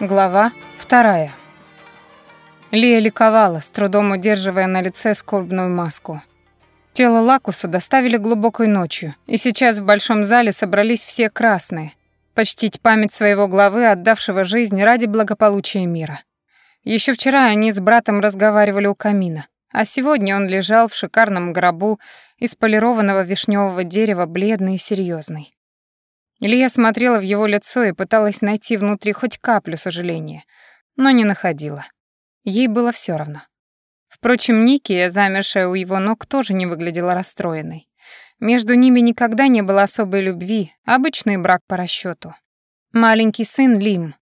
Глава вторая. Лия ликовала, с трудом удерживая на лице скорбную маску. Тело Лакуса доставили глубокой ночью, и сейчас в большом зале собрались все красные, почтить память своего главы, отдавшего жизнь ради благополучия мира. Еще вчера они с братом разговаривали у камина, а сегодня он лежал в шикарном гробу из полированного вишневого дерева, бледный и серьезный. Илья смотрела в его лицо и пыталась найти внутри хоть каплю сожаления, но не находила. Ей было все равно. Впрочем, Никия, замершая у его ног, тоже не выглядела расстроенной. Между ними никогда не было особой любви, обычный брак по расчету. Маленький сын Лим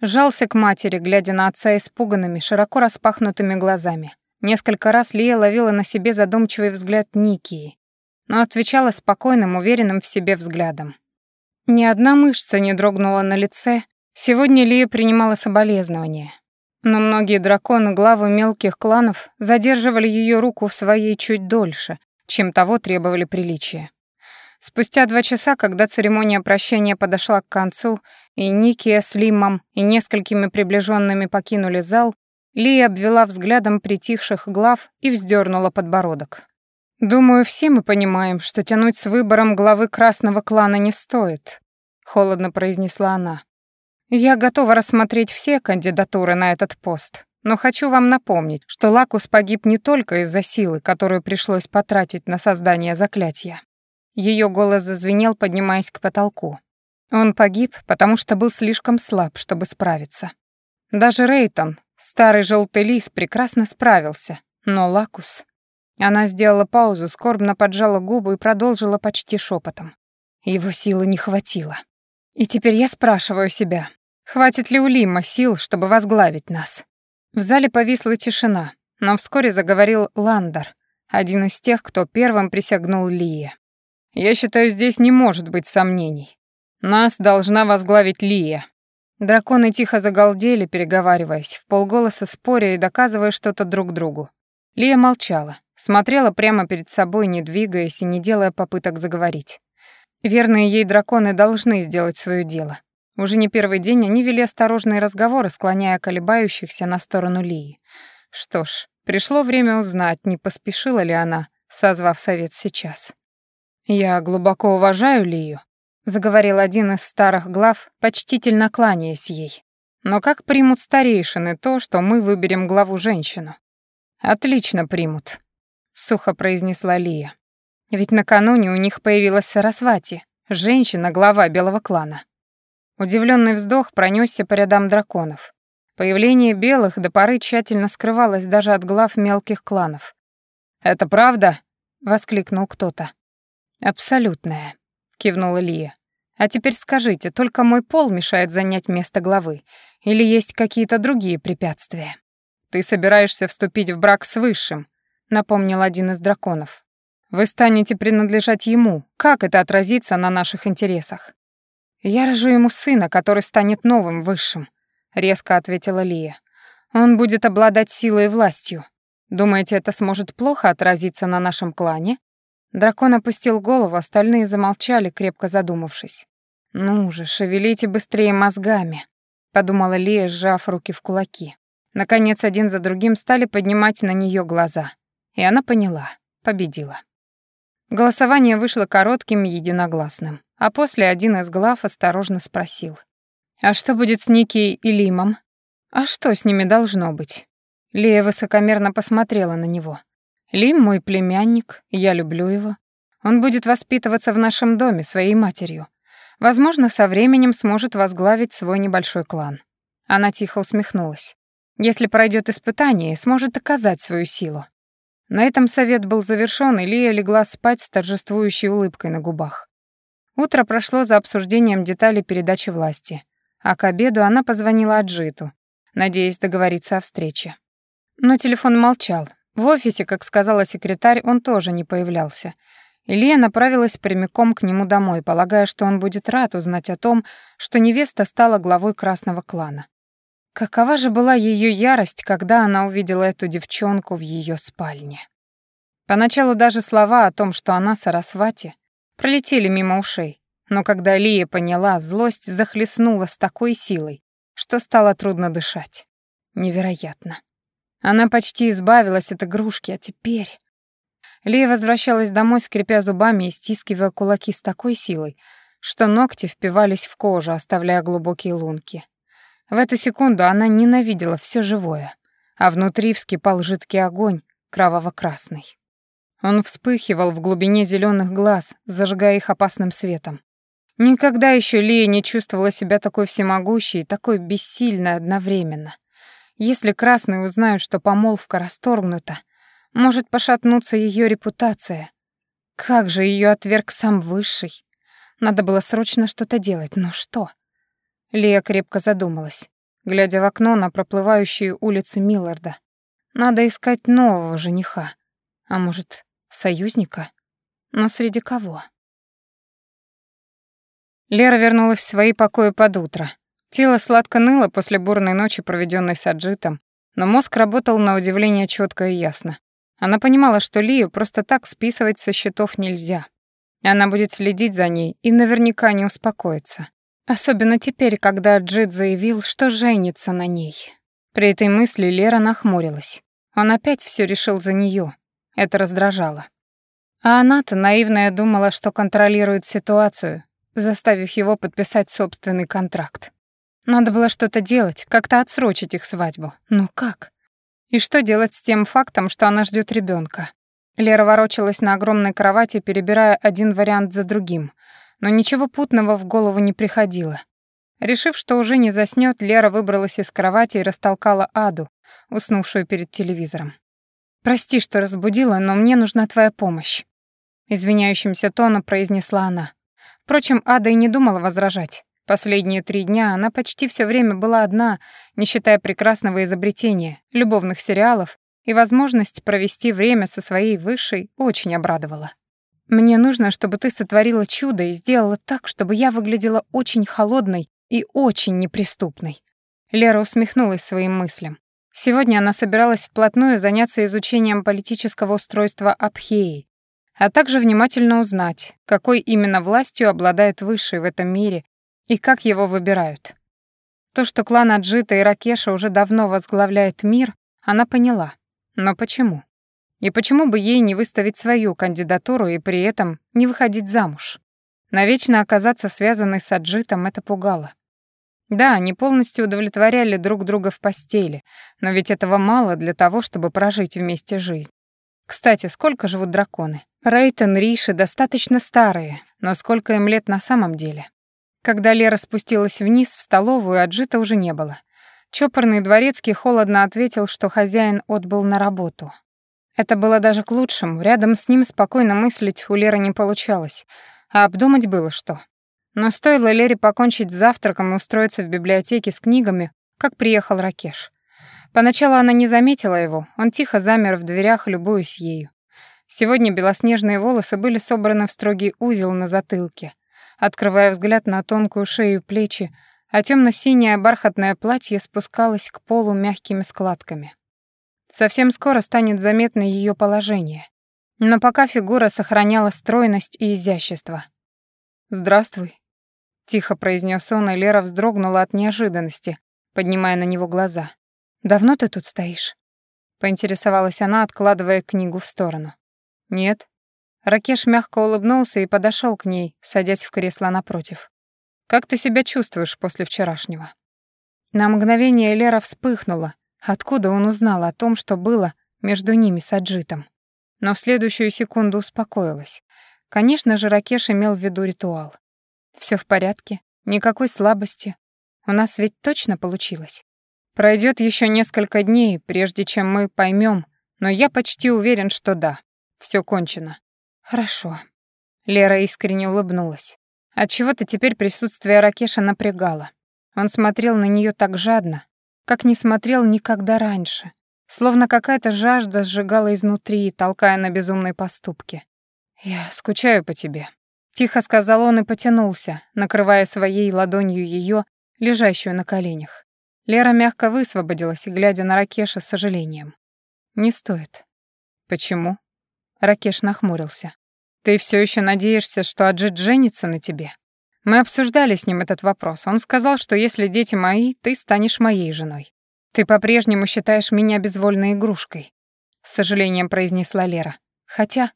жался к матери, глядя на отца испуганными, широко распахнутыми глазами. Несколько раз Лия ловила на себе задумчивый взгляд Никии, но отвечала спокойным, уверенным в себе взглядом. Ни одна мышца не дрогнула на лице. Сегодня Лия принимала соболезнования. Но многие драконы, главы мелких кланов, задерживали ее руку в своей чуть дольше, чем того требовали приличия. Спустя два часа, когда церемония прощания подошла к концу, и Никия с Лимом и несколькими приближенными покинули зал, Лия обвела взглядом притихших глав и вздернула подбородок. «Думаю, все мы понимаем, что тянуть с выбором главы красного клана не стоит», — холодно произнесла она. «Я готова рассмотреть все кандидатуры на этот пост, но хочу вам напомнить, что Лакус погиб не только из-за силы, которую пришлось потратить на создание заклятия». Ее голос зазвенел, поднимаясь к потолку. Он погиб, потому что был слишком слаб, чтобы справиться. Даже Рейтон, старый желтый лис, прекрасно справился, но Лакус... Она сделала паузу, скорбно поджала губы и продолжила почти шепотом. Его силы не хватило. И теперь я спрашиваю себя, хватит ли у Лима сил, чтобы возглавить нас? В зале повисла тишина, но вскоре заговорил Ландар, один из тех, кто первым присягнул Лие. «Я считаю, здесь не может быть сомнений. Нас должна возглавить Лия». Драконы тихо загалдели, переговариваясь, в полголоса споря и доказывая что-то друг другу. Лия молчала, смотрела прямо перед собой, не двигаясь и не делая попыток заговорить. Верные ей драконы должны сделать свое дело. Уже не первый день они вели осторожные разговоры, склоняя колебающихся на сторону Лии. Что ж, пришло время узнать, не поспешила ли она, созвав совет сейчас. «Я глубоко уважаю Лию», — заговорил один из старых глав, почтительно кланяясь ей. «Но как примут старейшины то, что мы выберем главу женщину? «Отлично примут», — сухо произнесла Лия. «Ведь накануне у них появилась Сарасвати, женщина, глава белого клана». Удивленный вздох пронесся по рядам драконов. Появление белых до поры тщательно скрывалось даже от глав мелких кланов. «Это правда?» — воскликнул кто-то. «Абсолютная», — кивнула Лия. «А теперь скажите, только мой пол мешает занять место главы, или есть какие-то другие препятствия?» «Ты собираешься вступить в брак с Высшим», — напомнил один из драконов. «Вы станете принадлежать ему. Как это отразится на наших интересах?» «Я рожу ему сына, который станет новым Высшим», — резко ответила Лия. «Он будет обладать силой и властью. Думаете, это сможет плохо отразиться на нашем клане?» Дракон опустил голову, остальные замолчали, крепко задумавшись. «Ну же, шевелите быстрее мозгами», — подумала Лия, сжав руки в кулаки. Наконец, один за другим стали поднимать на нее глаза. И она поняла, победила. Голосование вышло коротким и единогласным. А после один из глав осторожно спросил. «А что будет с Никией и Лимом?» «А что с ними должно быть?» Лия высокомерно посмотрела на него. «Лим мой племянник, я люблю его. Он будет воспитываться в нашем доме своей матерью. Возможно, со временем сможет возглавить свой небольшой клан». Она тихо усмехнулась. Если пройдет испытание, сможет доказать свою силу. На этом совет был завершён, и Лия легла спать с торжествующей улыбкой на губах. Утро прошло за обсуждением деталей передачи власти, а к обеду она позвонила Аджиту, надеясь договориться о встрече. Но телефон молчал. В офисе, как сказала секретарь, он тоже не появлялся. Илья направилась прямиком к нему домой, полагая, что он будет рад узнать о том, что невеста стала главой красного клана. Какова же была ее ярость, когда она увидела эту девчонку в ее спальне. Поначалу даже слова о том, что она Сарасвати, пролетели мимо ушей, но когда Лия поняла, злость захлестнула с такой силой, что стало трудно дышать. Невероятно. Она почти избавилась от игрушки, а теперь... Лия возвращалась домой, скрипя зубами и стискивая кулаки с такой силой, что ногти впивались в кожу, оставляя глубокие лунки. В эту секунду она ненавидела все живое, а внутри вскипал жидкий огонь, кроваво-красный. Он вспыхивал в глубине зеленых глаз, зажигая их опасным светом. Никогда еще Лия не чувствовала себя такой всемогущей и такой бессильной одновременно. Если красные узнают, что помолвка расторгнута, может пошатнуться ее репутация. Как же ее отверг сам Высший? Надо было срочно что-то делать, но что? Лия крепко задумалась, глядя в окно на проплывающие улицы Милларда. Надо искать нового жениха. А может, союзника? Но среди кого? Лера вернулась в свои покои под утро. Тело сладко ныло после бурной ночи, проведенной с Аджитом, но мозг работал на удивление четко и ясно. Она понимала, что Лию просто так списывать со счетов нельзя. Она будет следить за ней и наверняка не успокоится. Особенно теперь, когда Аджит заявил, что женится на ней. При этой мысли Лера нахмурилась. Он опять все решил за нее. Это раздражало. А она-то наивная думала, что контролирует ситуацию, заставив его подписать собственный контракт. Надо было что-то делать, как-то отсрочить их свадьбу. Но как? И что делать с тем фактом, что она ждет ребенка? Лера ворочалась на огромной кровати, перебирая один вариант за другим, но ничего путного в голову не приходило. Решив, что уже не заснёт, Лера выбралась из кровати и растолкала Аду, уснувшую перед телевизором. «Прости, что разбудила, но мне нужна твоя помощь», — извиняющимся тоном произнесла она. Впрочем, Ада и не думала возражать. Последние три дня она почти все время была одна, не считая прекрасного изобретения, любовных сериалов, и возможность провести время со своей высшей очень обрадовала. «Мне нужно, чтобы ты сотворила чудо и сделала так, чтобы я выглядела очень холодной и очень неприступной». Лера усмехнулась своим мыслям. Сегодня она собиралась вплотную заняться изучением политического устройства Абхеи, а также внимательно узнать, какой именно властью обладает Высший в этом мире и как его выбирают. То, что клан Аджита и Ракеша уже давно возглавляет мир, она поняла. Но почему? И почему бы ей не выставить свою кандидатуру и при этом не выходить замуж? Навечно оказаться связанной с Аджитом это пугало. Да, они полностью удовлетворяли друг друга в постели, но ведь этого мало для того, чтобы прожить вместе жизнь. Кстати, сколько живут драконы? Рейтон, Риши достаточно старые, но сколько им лет на самом деле? Когда Лера спустилась вниз в столовую, Аджита уже не было. Чопорный дворецкий холодно ответил, что хозяин отбыл на работу. Это было даже к лучшему, рядом с ним спокойно мыслить у Леры не получалось, а обдумать было что. Но стоило Лере покончить с завтраком и устроиться в библиотеке с книгами, как приехал Ракеш. Поначалу она не заметила его, он тихо замер в дверях, любуясь ею. Сегодня белоснежные волосы были собраны в строгий узел на затылке, открывая взгляд на тонкую шею и плечи, а темно-синее бархатное платье спускалось к полу мягкими складками. Совсем скоро станет заметно ее положение, но пока фигура сохраняла стройность и изящество. «Здравствуй», — тихо произнес он, и Лера вздрогнула от неожиданности, поднимая на него глаза. «Давно ты тут стоишь?» — поинтересовалась она, откладывая книгу в сторону. «Нет», Ракеш мягко улыбнулся и подошел к ней, садясь в кресло напротив. «Как ты себя чувствуешь после вчерашнего?» На мгновение Лера вспыхнула, откуда он узнал о том, что было между ними с Аджитом. Но в следующую секунду успокоилась. Конечно же, Ракеш имел в виду ритуал. Все в порядке, никакой слабости. У нас ведь точно получилось. Пройдет еще несколько дней, прежде чем мы поймем, но я почти уверен, что да, все кончено. Хорошо. Лера искренне улыбнулась. Отчего-то теперь присутствие Ракеша напрягало. Он смотрел на нее так жадно, как не смотрел никогда раньше. Словно какая-то жажда сжигала изнутри, толкая на безумные поступки. «Я скучаю по тебе», — тихо сказал он и потянулся, накрывая своей ладонью ее, лежащую на коленях. Лера мягко высвободилась, глядя на Ракеша с сожалением. «Не стоит». «Почему?» Ракеш нахмурился. «Ты все еще надеешься, что Аджит женится на тебе? Мы обсуждали с ним этот вопрос. Он сказал, что если дети мои, ты станешь моей женой. Ты по-прежнему считаешь меня безвольной игрушкой, с сожалением произнесла Лера. Хотя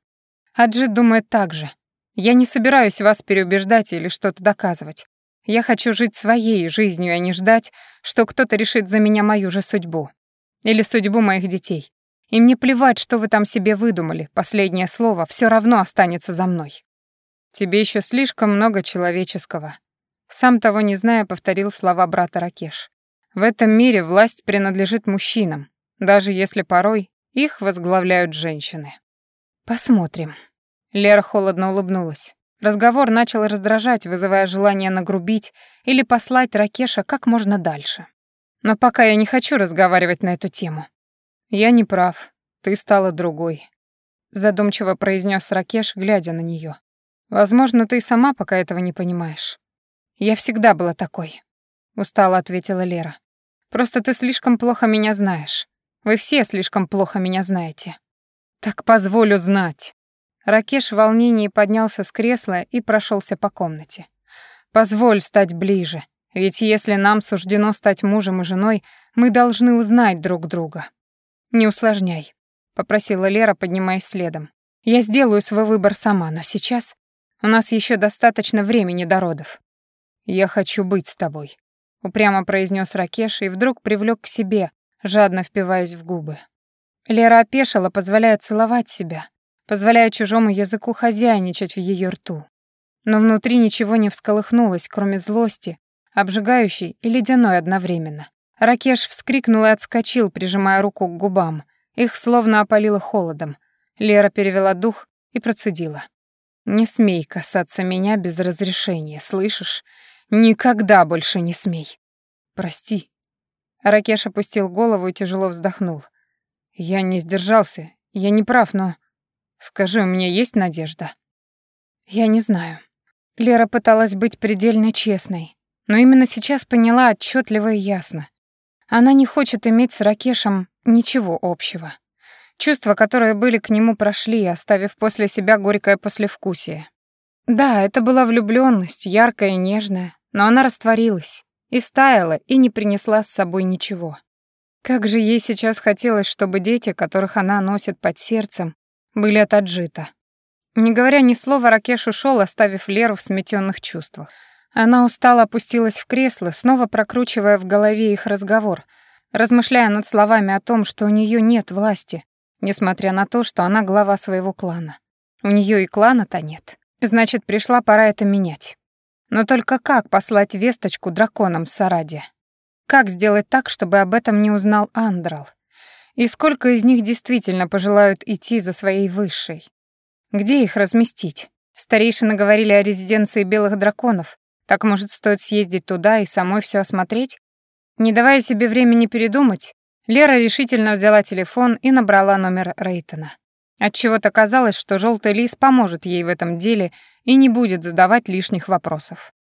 Аджит думает так же. Я не собираюсь вас переубеждать или что-то доказывать. Я хочу жить своей жизнью, а не ждать, что кто-то решит за меня мою же судьбу. Или судьбу моих детей. И мне плевать, что вы там себе выдумали. Последнее слово все равно останется за мной. Тебе еще слишком много человеческого. Сам того не зная, повторил слова брата Ракеш. В этом мире власть принадлежит мужчинам, даже если порой их возглавляют женщины. Посмотрим. Лера холодно улыбнулась. Разговор начал раздражать, вызывая желание нагрубить или послать Ракеша как можно дальше. Но пока я не хочу разговаривать на эту тему. Я не прав. Ты стала другой, задумчиво произнес Ракеш, глядя на нее. Возможно, ты сама пока этого не понимаешь. Я всегда была такой, устало ответила Лера. Просто ты слишком плохо меня знаешь. Вы все слишком плохо меня знаете. Так позволю знать. Ракеш в волнении поднялся с кресла и прошелся по комнате. Позволь стать ближе, ведь если нам суждено стать мужем и женой, мы должны узнать друг друга. «Не усложняй», — попросила Лера, поднимаясь следом. «Я сделаю свой выбор сама, но сейчас у нас еще достаточно времени до родов». «Я хочу быть с тобой», — упрямо произнес Ракеш и вдруг привлек к себе, жадно впиваясь в губы. Лера опешила, позволяя целовать себя, позволяя чужому языку хозяйничать в ее рту. Но внутри ничего не всколыхнулось, кроме злости, обжигающей и ледяной одновременно. Ракеш вскрикнул и отскочил, прижимая руку к губам. Их словно опалило холодом. Лера перевела дух и процедила. «Не смей касаться меня без разрешения, слышишь? Никогда больше не смей!» «Прости». Ракеш опустил голову и тяжело вздохнул. «Я не сдержался, я не прав, но...» «Скажи, у меня есть надежда?» «Я не знаю». Лера пыталась быть предельно честной, но именно сейчас поняла отчетливо и ясно. Она не хочет иметь с Ракешем ничего общего. Чувства, которые были к нему, прошли, оставив после себя горькое послевкусие. Да, это была влюблённость, яркая и нежная, но она растворилась, и стаяла, и не принесла с собой ничего. Как же ей сейчас хотелось, чтобы дети, которых она носит под сердцем, были от Аджита. Не говоря ни слова, Ракеш ушёл, оставив Леру в сметённых чувствах. Она устало опустилась в кресло, снова прокручивая в голове их разговор, размышляя над словами о том, что у нее нет власти, несмотря на то, что она глава своего клана. У нее и клана-то нет. Значит, пришла пора это менять. Но только как послать весточку драконам с Саради? Как сделать так, чтобы об этом не узнал Андрал? И сколько из них действительно пожелают идти за своей высшей? Где их разместить? Старейшины говорили о резиденции белых драконов, так, может, стоит съездить туда и самой все осмотреть? Не давая себе времени передумать, Лера решительно взяла телефон и набрала номер Рейтона. Отчего-то казалось, что желтый лис поможет ей в этом деле и не будет задавать лишних вопросов.